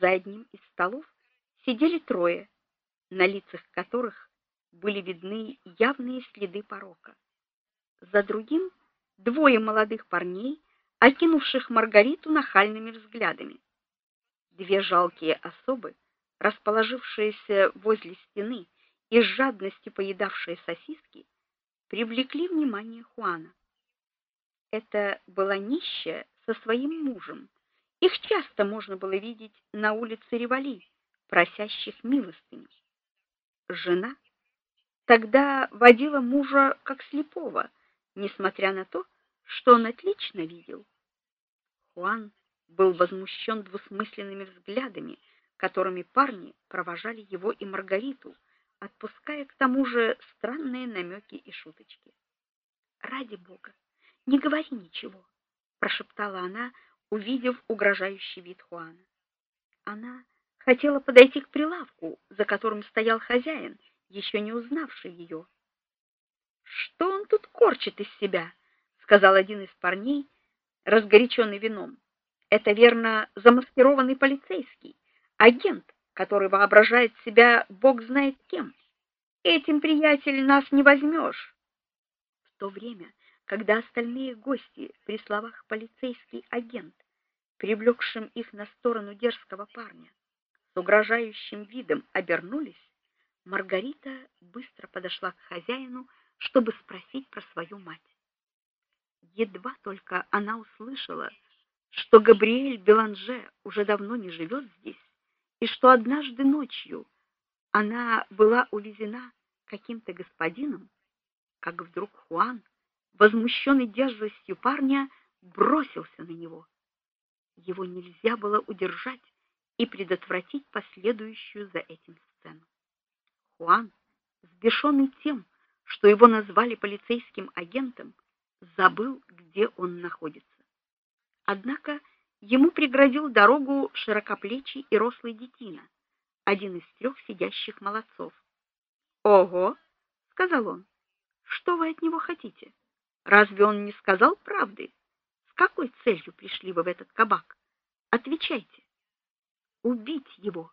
За одним из столов сидели трое, на лицах которых были видны явные следы порока. За другим двое молодых парней, окинувших Маргариту нахальными взглядами. Две жалкие особы, расположившиеся возле стены и с жадностью поедавшие сосиски, привлекли внимание Хуана. Это была нищая со своим мужем. Их часто можно было видеть на улице Ревали, просящих милостыню. Жена тогда водила мужа как слепого, несмотря на то, что он отлично видел. Хуан был возмущен двусмысленными взглядами, которыми парни провожали его и Маргариту, отпуская к тому же странные намеки и шуточки. "Ради бога, не говори ничего", прошептала она, увидев угрожающий вид Хуана. Она хотела подойти к прилавку, за которым стоял хозяин, еще не узнавший ее. Что он тут корчит из себя, сказал один из парней, разгоряченный вином. Это верно замаскированный полицейский, агент, который воображает себя бог знает кем. Этим, приятель, нас не возьмешь. В то время, когда остальные гости при словах полицейский агент, привлекшим их на сторону дерзкого парня, с угрожающим видом обернулись, Маргарита быстро подошла к хозяину, чтобы спросить про свою мать. Едва только она услышала, что Габриэль Беланже уже давно не живет здесь, и что однажды ночью она была увезена каким-то господином, как вдруг Хуан, возмущенный дерзостью парня, бросился на него. Его нельзя было удержать и предотвратить последующую за этим сцену. Хуан, взбешенный тем, что его назвали полицейским агентом, забыл, где он находится. Однако ему преградил дорогу широкоплечий и рослый детина, один из трех сидящих молодцов. "Ого", сказал он. "Что вы от него хотите? Разве он не сказал правды? С какой целью пришли вы в этот кабак? Отвечайте". "Убить его.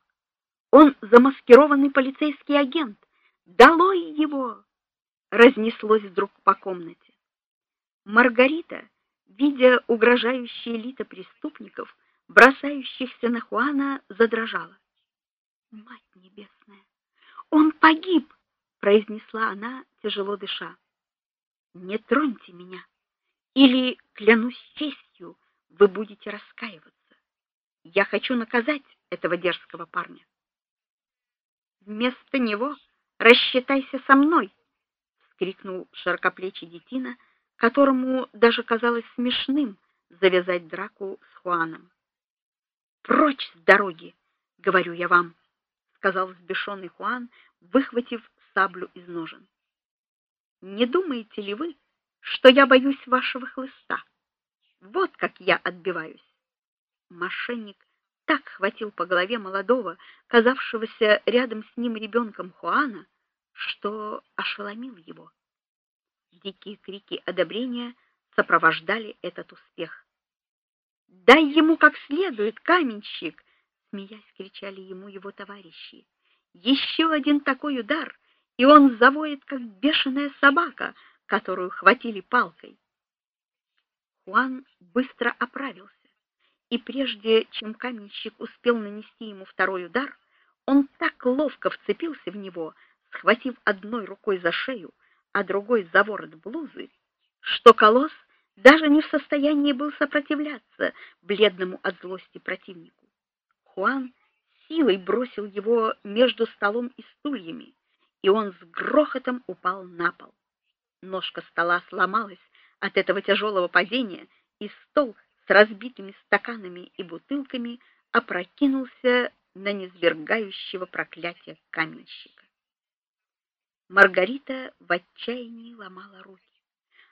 Он замаскированный полицейский агент. Долой его!" разнеслось вдруг по комнате. Маргарита видя угрожающие лица преступников, бросающихся на Хуана, задрожала. Мать небесная, он погиб, произнесла она, тяжело дыша. Не троньте меня, или клянусь честью, вы будете раскаиваться. Я хочу наказать этого дерзкого парня. Вместо него рассчитайся со мной, вскрикнул широкоплечий детина которому даже казалось смешным завязать драку с Хуаном. "Прочь с дороги, говорю я вам", сказал взбешенный Хуан, выхватив саблю из ножен. "Не думаете ли вы, что я боюсь вашего хлыста? Вот как я отбиваюсь". Мошенник так хватил по голове молодого, казавшегося рядом с ним ребенком Хуана, что ошеломил его. Дикие крики одобрения сопровождали этот успех. "Дай ему как следует, каменщик!" смеясь кричали ему его товарищи. «Еще один такой удар, и он завоет как бешеная собака, которую хватили палкой". Хуан быстро оправился, и прежде чем каменщик успел нанести ему второй удар, он так ловко вцепился в него, схватив одной рукой за шею, а другой за ворот блузы, что колосс даже не в состоянии был сопротивляться бледному от злости противнику. Хуан силой бросил его между столом и стульями, и он с грохотом упал на пол. Ножка стола сломалась от этого тяжелого падения, и стол с разбитыми стаканами и бутылками опрокинулся на низвергающего проклятия каменщика. Маргарита в отчаянии ломала руки.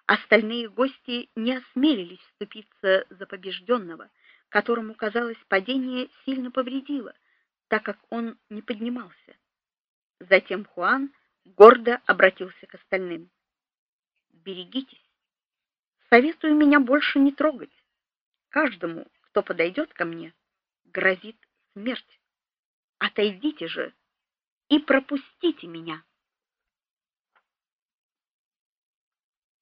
Остальные гости не осмелились вступиться за побежденного, которому, казалось, падение сильно повредило, так как он не поднимался. Затем Хуан гордо обратился к остальным. Берегитесь. Советую меня больше не трогать. Каждому, кто подойдет ко мне, грозит Смерть, отойдите же и пропустите меня.